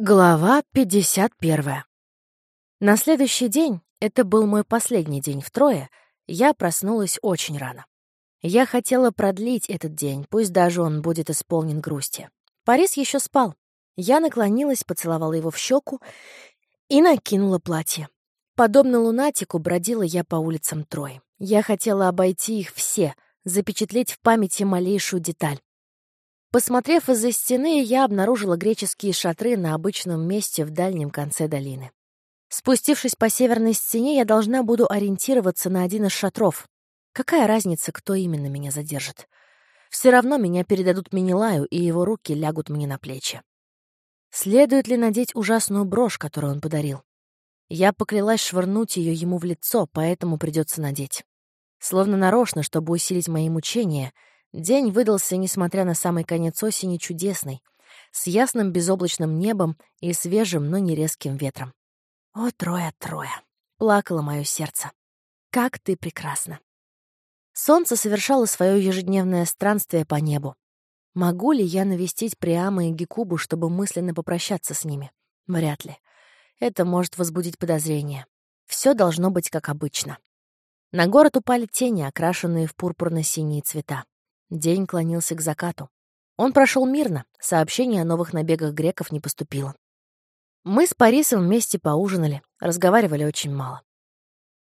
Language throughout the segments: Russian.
Глава 51. На следующий день, это был мой последний день в Трое, я проснулась очень рано. Я хотела продлить этот день, пусть даже он будет исполнен грусти. Парис еще спал. Я наклонилась, поцеловала его в щеку и накинула платье. Подобно лунатику бродила я по улицам Трои. Я хотела обойти их все, запечатлеть в памяти малейшую деталь. Посмотрев из-за стены, я обнаружила греческие шатры на обычном месте в дальнем конце долины. Спустившись по северной стене, я должна буду ориентироваться на один из шатров. Какая разница, кто именно меня задержит? Все равно меня передадут Минилаю, и его руки лягут мне на плечи. Следует ли надеть ужасную брошь, которую он подарил? Я поклялась швырнуть ее ему в лицо, поэтому придется надеть. Словно нарочно, чтобы усилить мои мучения — День выдался, несмотря на самый конец осени, чудесный, с ясным безоблачным небом и свежим, но не резким ветром. «О, Троя, Троя!» — плакало мое сердце. «Как ты прекрасна!» Солнце совершало свое ежедневное странствие по небу. Могу ли я навестить Приама и Гекубу, чтобы мысленно попрощаться с ними? Вряд ли. Это может возбудить подозрения. Все должно быть как обычно. На город упали тени, окрашенные в пурпурно-синие цвета. День клонился к закату. Он прошел мирно, сообщение о новых набегах греков не поступило. Мы с Парисом вместе поужинали, разговаривали очень мало.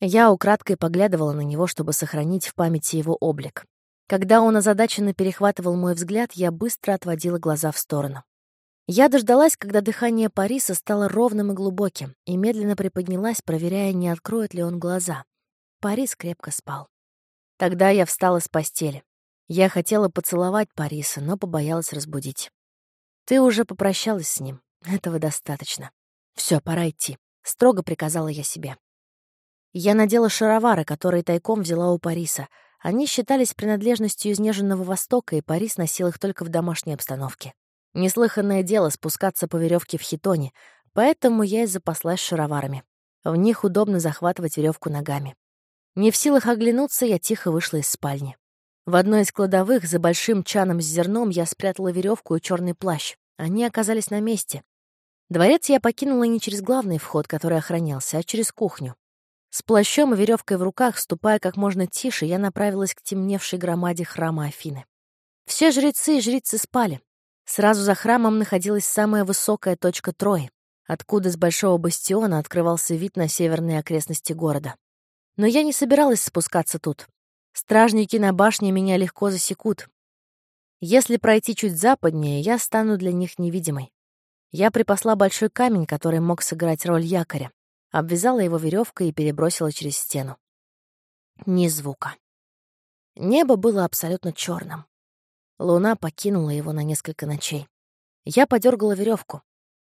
Я украдкой поглядывала на него, чтобы сохранить в памяти его облик. Когда он озадаченно перехватывал мой взгляд, я быстро отводила глаза в сторону. Я дождалась, когда дыхание Париса стало ровным и глубоким, и медленно приподнялась, проверяя, не откроет ли он глаза. Парис крепко спал. Тогда я встала с постели. Я хотела поцеловать Париса, но побоялась разбудить. «Ты уже попрощалась с ним. Этого достаточно. Все, пора идти», — строго приказала я себе. Я надела шаровары, которые тайком взяла у Париса. Они считались принадлежностью изнеженного Востока, и Парис носил их только в домашней обстановке. Неслыханное дело спускаться по веревке в хитоне, поэтому я и запаслась шароварами. В них удобно захватывать веревку ногами. Не в силах оглянуться, я тихо вышла из спальни. В одной из кладовых за большим чаном с зерном я спрятала веревку и черный плащ. Они оказались на месте. Дворец я покинула не через главный вход, который охранялся, а через кухню. С плащом и веревкой в руках, ступая как можно тише, я направилась к темневшей громаде храма Афины. Все жрецы и жрицы спали. Сразу за храмом находилась самая высокая точка Трои, откуда с большого бастиона открывался вид на северные окрестности города. Но я не собиралась спускаться тут. Стражники на башне меня легко засекут. Если пройти чуть западнее, я стану для них невидимой. Я припасла большой камень, который мог сыграть роль якоря, обвязала его веревкой и перебросила через стену. Ни звука. Небо было абсолютно черным. Луна покинула его на несколько ночей. Я подергала веревку.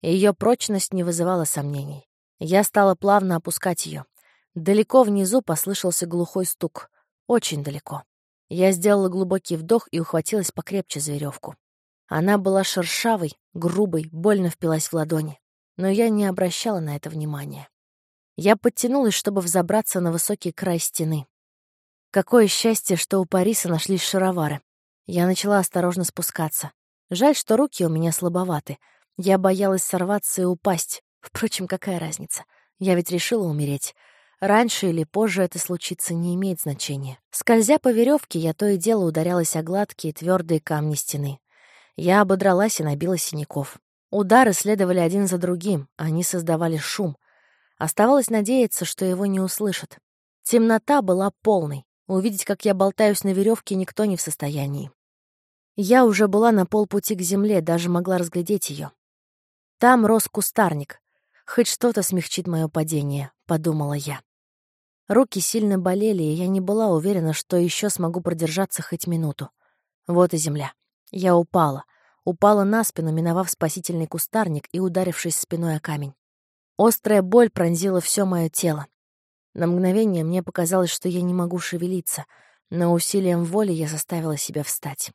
Ее прочность не вызывала сомнений. Я стала плавно опускать ее. Далеко внизу послышался глухой стук. Очень далеко. Я сделала глубокий вдох и ухватилась покрепче за веревку. Она была шершавой, грубой, больно впилась в ладони. Но я не обращала на это внимания. Я подтянулась, чтобы взобраться на высокий край стены. Какое счастье, что у Париса нашлись шаровары. Я начала осторожно спускаться. Жаль, что руки у меня слабоваты. Я боялась сорваться и упасть. Впрочем, какая разница? Я ведь решила умереть. Раньше или позже это случится, не имеет значения. Скользя по веревке, я то и дело ударялась о гладкие твердые камни стены. Я ободралась и набила синяков. Удары следовали один за другим, они создавали шум. Оставалось надеяться, что его не услышат. Темнота была полной. Увидеть, как я болтаюсь на веревке, никто не в состоянии. Я уже была на полпути к земле, даже могла разглядеть ее. Там рос кустарник. Хоть что-то смягчит мое падение, подумала я. Руки сильно болели, и я не была уверена, что еще смогу продержаться хоть минуту. Вот и земля. Я упала. Упала на спину, миновав спасительный кустарник и ударившись спиной о камень. Острая боль пронзила все мое тело. На мгновение мне показалось, что я не могу шевелиться, но усилием воли я заставила себя встать.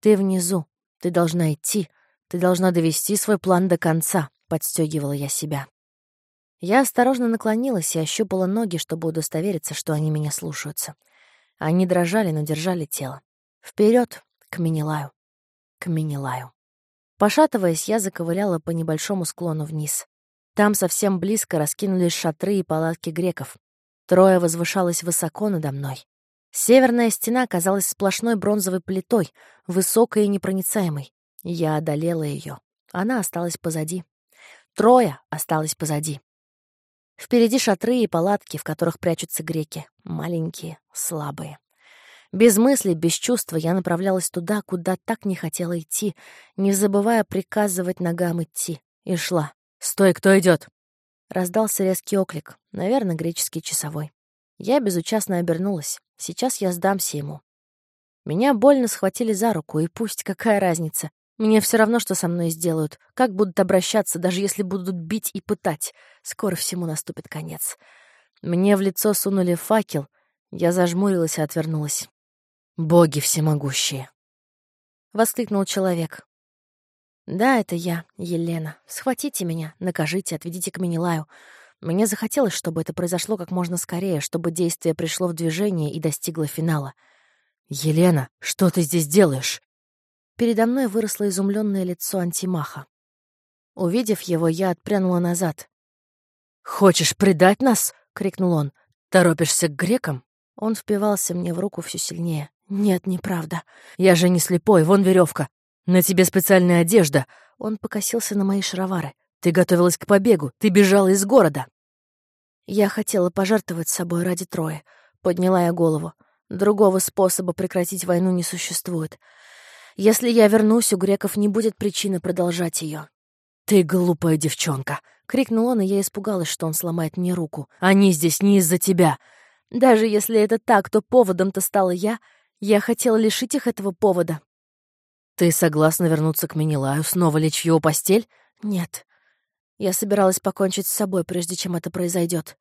«Ты внизу. Ты должна идти. Ты должна довести свой план до конца», — подстегивала я себя. Я осторожно наклонилась и ощупала ноги, чтобы удостовериться, что они меня слушаются. Они дрожали, но держали тело. Вперед, к Минилаю, к Минилаю. Пошатываясь, я заковыляла по небольшому склону вниз. Там совсем близко раскинулись шатры и палатки греков. Трое возвышалось высоко надо мной. Северная стена казалась сплошной бронзовой плитой, высокой и непроницаемой. Я одолела ее. Она осталась позади. Трое осталось позади. Впереди шатры и палатки, в которых прячутся греки. Маленькие, слабые. Без мысли, без чувства я направлялась туда, куда так не хотела идти, не забывая приказывать ногам идти. И шла. «Стой, кто идет? Раздался резкий оклик, наверное, греческий часовой. Я безучастно обернулась. Сейчас я сдамся ему. Меня больно схватили за руку, и пусть какая разница. Мне все равно, что со мной сделают, как будут обращаться, даже если будут бить и пытать. Скоро всему наступит конец. Мне в лицо сунули факел. Я зажмурилась и отвернулась. «Боги всемогущие!» — воскликнул человек. «Да, это я, Елена. Схватите меня, накажите, отведите к Менелаю. Мне захотелось, чтобы это произошло как можно скорее, чтобы действие пришло в движение и достигло финала. «Елена, что ты здесь делаешь?» Передо мной выросло изумленное лицо антимаха. Увидев его, я отпрянула назад. «Хочешь предать нас?» — крикнул он. «Торопишься к грекам?» Он впивался мне в руку все сильнее. «Нет, неправда. Я же не слепой, вон веревка. На тебе специальная одежда». Он покосился на мои шаровары. «Ты готовилась к побегу, ты бежала из города». Я хотела пожертвовать собой ради Троя. Подняла я голову. Другого способа прекратить войну не существует. Если я вернусь, у греков не будет причины продолжать ее. «Ты глупая девчонка!» — крикнул он, и я испугалась, что он сломает мне руку. «Они здесь не из-за тебя!» Даже если это так, то поводом-то стала я. Я хотела лишить их этого повода. «Ты согласна вернуться к Менелаю, снова лечь в его постель?» «Нет. Я собиралась покончить с собой, прежде чем это произойдет.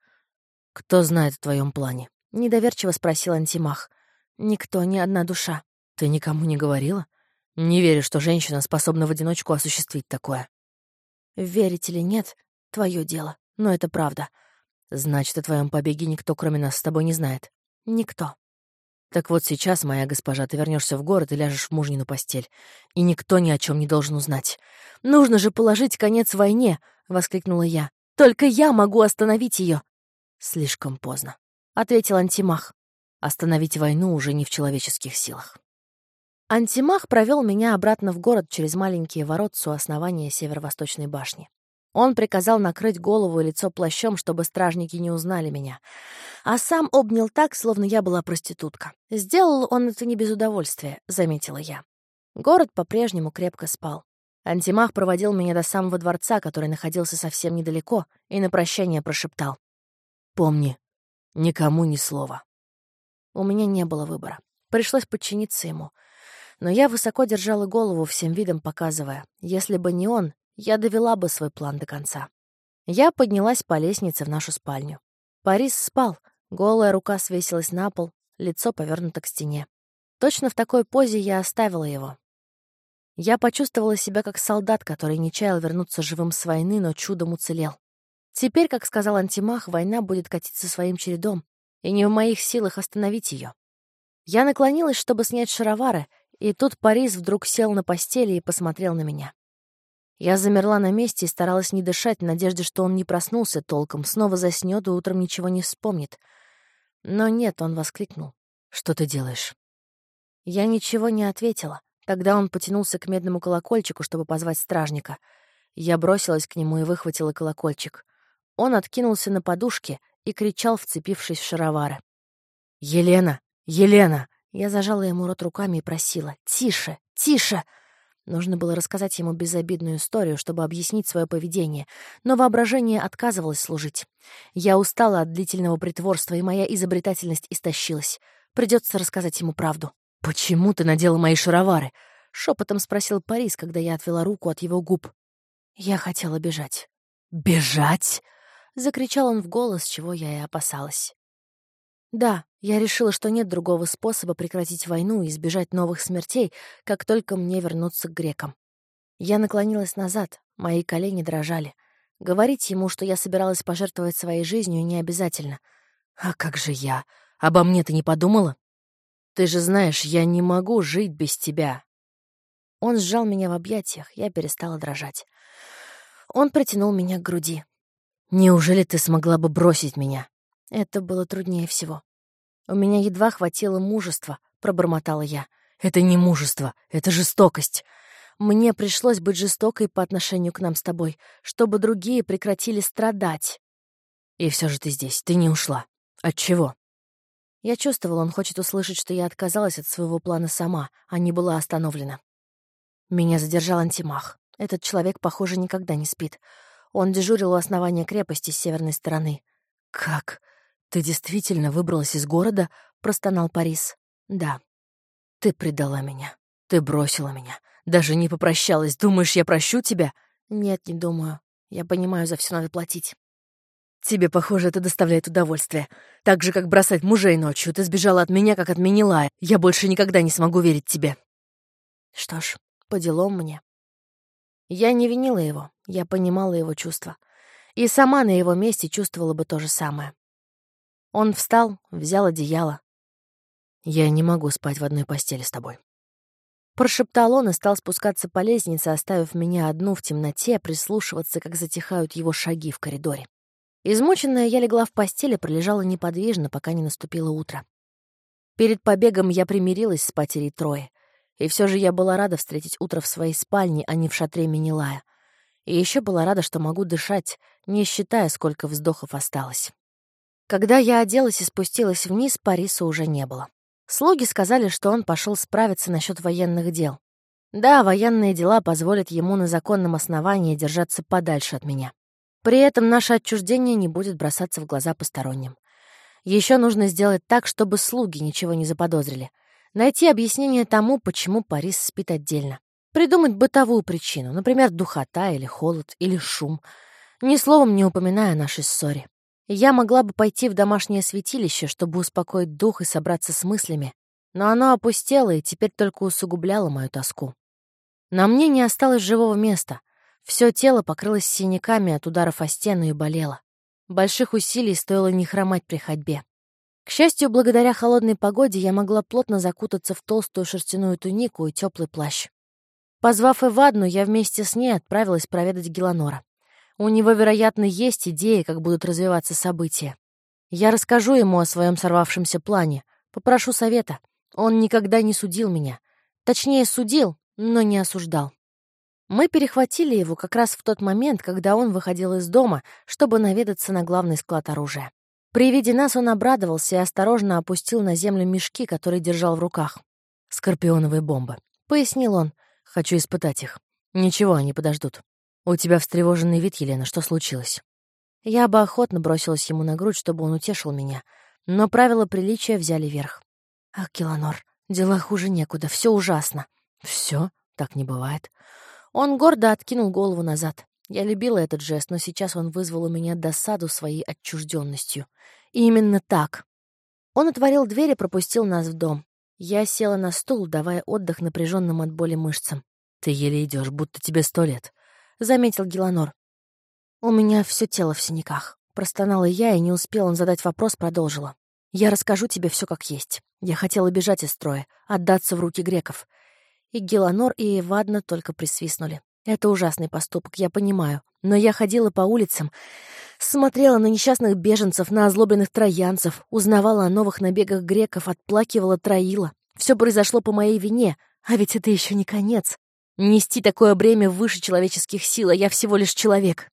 «Кто знает о твоем плане?» — недоверчиво спросил Антимах. «Никто, ни одна душа». «Ты никому не говорила?» Не верю, что женщина способна в одиночку осуществить такое. Верить или нет — твое дело, но это правда. Значит, о твоем побеге никто, кроме нас, с тобой не знает. Никто. Так вот сейчас, моя госпожа, ты вернешься в город и ляжешь в мужнину постель. И никто ни о чем не должен узнать. Нужно же положить конец войне, воскликнула я. Только я могу остановить ее. Слишком поздно, ответил Антимах. Остановить войну уже не в человеческих силах. Антимах провел меня обратно в город через маленькие воротца у основания северо-восточной башни. Он приказал накрыть голову и лицо плащом, чтобы стражники не узнали меня. А сам обнял так, словно я была проститутка. Сделал он это не без удовольствия, заметила я. Город по-прежнему крепко спал. Антимах проводил меня до самого дворца, который находился совсем недалеко, и на прощание прошептал. «Помни, никому ни слова». У меня не было выбора. Пришлось подчиниться ему — но я высоко держала голову всем видом, показывая, если бы не он, я довела бы свой план до конца. Я поднялась по лестнице в нашу спальню. Парис спал, голая рука свесилась на пол, лицо повернуто к стене. Точно в такой позе я оставила его. Я почувствовала себя как солдат, который не чаял вернуться живым с войны, но чудом уцелел. Теперь, как сказал Антимах, война будет катиться своим чередом, и не в моих силах остановить ее. Я наклонилась, чтобы снять шаровары, и тут Парис вдруг сел на постели и посмотрел на меня. Я замерла на месте и старалась не дышать в надежде, что он не проснулся толком, снова заснёт и утром ничего не вспомнит. Но нет, он воскликнул. «Что ты делаешь?» Я ничего не ответила. Тогда он потянулся к медному колокольчику, чтобы позвать стражника. Я бросилась к нему и выхватила колокольчик. Он откинулся на подушке и кричал, вцепившись в шаровары. «Елена! Елена! Я зажала ему рот руками и просила «Тише! Тише!» Нужно было рассказать ему безобидную историю, чтобы объяснить свое поведение, но воображение отказывалось служить. Я устала от длительного притворства, и моя изобретательность истощилась. Придется рассказать ему правду. «Почему ты надела мои шаровары?» — шепотом спросил Парис, когда я отвела руку от его губ. Я хотела бежать. «Бежать?» — закричал он в голос, чего я и опасалась. Да, я решила, что нет другого способа прекратить войну и избежать новых смертей, как только мне вернуться к грекам. Я наклонилась назад, мои колени дрожали. Говорить ему, что я собиралась пожертвовать своей жизнью, не обязательно. А как же я? Обо мне ты не подумала? Ты же знаешь, я не могу жить без тебя. Он сжал меня в объятиях, я перестала дрожать. Он притянул меня к груди. «Неужели ты смогла бы бросить меня?» Это было труднее всего. У меня едва хватило мужества, пробормотала я. «Это не мужество, это жестокость. Мне пришлось быть жестокой по отношению к нам с тобой, чтобы другие прекратили страдать. И все же ты здесь, ты не ушла. От чего?» Я чувствовала, он хочет услышать, что я отказалась от своего плана сама, а не была остановлена. Меня задержал антимах. Этот человек, похоже, никогда не спит. Он дежурил у основания крепости с северной стороны. «Как? Ты действительно выбралась из города?» — простонал Парис. «Да. Ты предала меня. Ты бросила меня. Даже не попрощалась. Думаешь, я прощу тебя?» «Нет, не думаю. Я понимаю, за все надо платить». «Тебе, похоже, это доставляет удовольствие. Так же, как бросать мужей ночью. Ты сбежала от меня, как от Минилая. Я больше никогда не смогу верить тебе». Что ж, по делам мне. Я не винила его, я понимала его чувства. И сама на его месте чувствовала бы то же самое. Он встал, взял одеяло. «Я не могу спать в одной постели с тобой». Прошептал он и стал спускаться по лестнице, оставив меня одну в темноте, прислушиваться, как затихают его шаги в коридоре. Измученная, я легла в постели, пролежала неподвижно, пока не наступило утро. Перед побегом я примирилась с потерей Трои. И все же я была рада встретить утро в своей спальне, а не в шатре Минилая. И еще была рада, что могу дышать, не считая, сколько вздохов осталось. Когда я оделась и спустилась вниз, Париса уже не было. Слуги сказали, что он пошел справиться насчет военных дел. Да, военные дела позволят ему на законном основании держаться подальше от меня. При этом наше отчуждение не будет бросаться в глаза посторонним. Еще нужно сделать так, чтобы слуги ничего не заподозрили — Найти объяснение тому, почему Парис спит отдельно. Придумать бытовую причину, например, духота или холод, или шум. Ни словом не упоминая о нашей ссоре. Я могла бы пойти в домашнее святилище, чтобы успокоить дух и собраться с мыслями, но оно опустело и теперь только усугубляло мою тоску. На мне не осталось живого места. Все тело покрылось синяками от ударов о стену и болело. Больших усилий стоило не хромать при ходьбе. К счастью, благодаря холодной погоде я могла плотно закутаться в толстую шерстяную тунику и теплый плащ. Позвав Эвадну, я вместе с ней отправилась проведать Геланора. У него, вероятно, есть идеи, как будут развиваться события. Я расскажу ему о своем сорвавшемся плане, попрошу совета. Он никогда не судил меня. Точнее, судил, но не осуждал. Мы перехватили его как раз в тот момент, когда он выходил из дома, чтобы наведаться на главный склад оружия. При виде нас он обрадовался и осторожно опустил на землю мешки, которые держал в руках. «Скорпионовые бомбы», — пояснил он. «Хочу испытать их. Ничего, они подождут. У тебя встревоженный вид, Елена, что случилось?» Я бы охотно бросилась ему на грудь, чтобы он утешил меня, но правила приличия взяли верх. «Ах, Келанор, дела хуже некуда, все ужасно». Все, Так не бывает». Он гордо откинул голову назад. Я любила этот жест, но сейчас он вызвал у меня досаду своей отчужденностью. И именно так. Он отворил дверь и пропустил нас в дом. Я села на стул, давая отдых напряженным от боли мышцам. «Ты еле идешь, будто тебе сто лет», — заметил Геланор. «У меня все тело в синяках». Простонала я, и не успел он задать вопрос, продолжила. «Я расскажу тебе все как есть. Я хотела бежать из строя, отдаться в руки греков». И Геланор, и Эвадна только присвистнули. Это ужасный поступок, я понимаю. Но я ходила по улицам, смотрела на несчастных беженцев, на озлобленных троянцев, узнавала о новых набегах греков, отплакивала Троила. Все произошло по моей вине, а ведь это еще не конец. Нести такое бремя выше человеческих сил, а я всего лишь человек.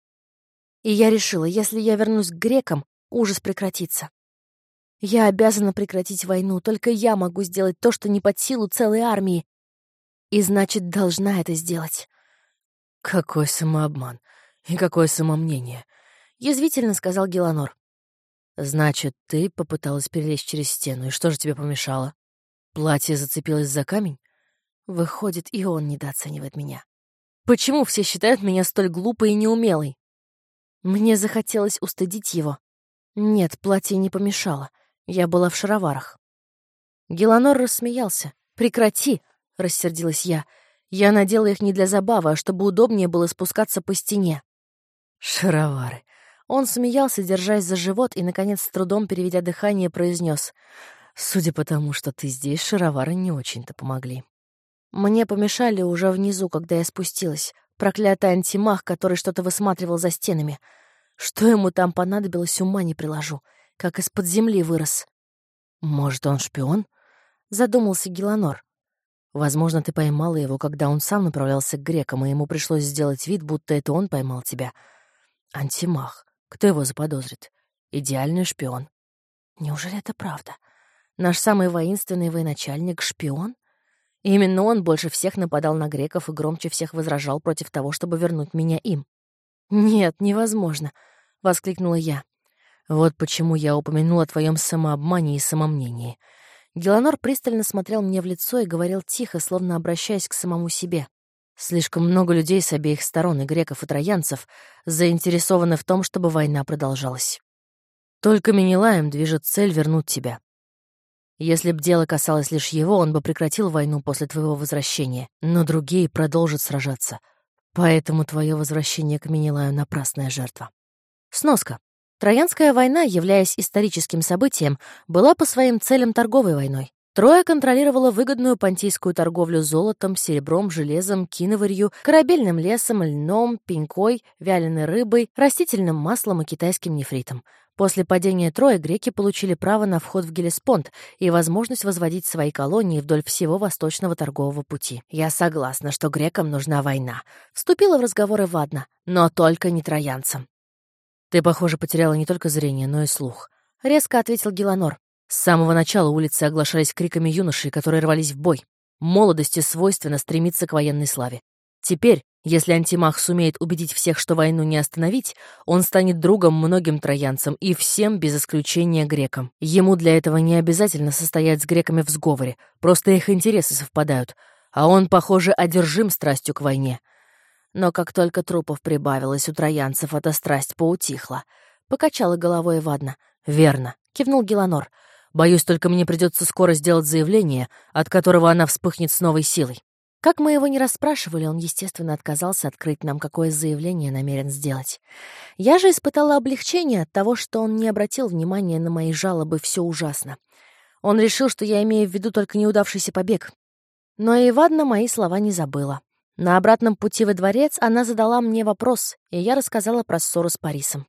И я решила, если я вернусь к грекам, ужас прекратится. Я обязана прекратить войну, только я могу сделать то, что не под силу целой армии. И значит, должна это сделать. «Какой самообман! И какое самомнение!» — язвительно сказал Геланор. «Значит, ты попыталась перелезть через стену, и что же тебе помешало? Платье зацепилось за камень? Выходит, и он недооценивает меня. Почему все считают меня столь глупой и неумелой? Мне захотелось устыдить его. Нет, платье не помешало. Я была в шароварах. Геланор рассмеялся. «Прекрати!» — рассердилась я. Я надела их не для забавы, а чтобы удобнее было спускаться по стене. Шаровары. Он смеялся, держась за живот, и, наконец, с трудом переведя дыхание, произнес: «Судя по тому, что ты здесь, шаровары не очень-то помогли». Мне помешали уже внизу, когда я спустилась. Проклятый антимах, который что-то высматривал за стенами. Что ему там понадобилось, ума не приложу. Как из-под земли вырос. Может, он шпион? Задумался Геланор. Возможно, ты поймала его, когда он сам направлялся к грекам, и ему пришлось сделать вид, будто это он поймал тебя. Антимах. Кто его заподозрит? Идеальный шпион. Неужели это правда? Наш самый воинственный военачальник — шпион? Именно он больше всех нападал на греков и громче всех возражал против того, чтобы вернуть меня им. «Нет, невозможно», — воскликнула я. «Вот почему я упомянул о твоем самообмане и самомнении». Геланор пристально смотрел мне в лицо и говорил тихо, словно обращаясь к самому себе. «Слишком много людей с обеих сторон, и греков, и троянцев, заинтересованы в том, чтобы война продолжалась. Только Менелаем движет цель вернуть тебя. Если б дело касалось лишь его, он бы прекратил войну после твоего возвращения, но другие продолжат сражаться. Поэтому твое возвращение к Менелаю — напрасная жертва. Сноска. Троянская война, являясь историческим событием, была по своим целям торговой войной. Троя контролировала выгодную понтийскую торговлю золотом, серебром, железом, киноварью, корабельным лесом, льном, пенькой, вяленой рыбой, растительным маслом и китайским нефритом. После падения Трои греки получили право на вход в Гелеспонд и возможность возводить свои колонии вдоль всего восточного торгового пути. Я согласна, что грекам нужна война. Вступила в разговоры Вадна, но только не троянцам. «Ты, похоже, потеряла не только зрение, но и слух», — резко ответил Геланор. С самого начала улицы оглашались криками юношей, которые рвались в бой. Молодости свойственно стремиться к военной славе. Теперь, если Антимах сумеет убедить всех, что войну не остановить, он станет другом многим троянцам и всем, без исключения, грекам. Ему для этого не обязательно состоять с греками в сговоре, просто их интересы совпадают, а он, похоже, одержим страстью к войне. Но как только трупов прибавилось у троянцев, эта страсть поутихла. Покачала головой Ивадна. «Верно», — кивнул Геланор. «Боюсь, только мне придется скоро сделать заявление, от которого она вспыхнет с новой силой. Как мы его не расспрашивали, он, естественно, отказался открыть нам, какое заявление намерен сделать. Я же испытала облегчение от того, что он не обратил внимания на мои жалобы «все ужасно». Он решил, что я имею в виду только неудавшийся побег. Но Ивадна мои слова не забыла. На обратном пути во дворец она задала мне вопрос, и я рассказала про ссору с Парисом.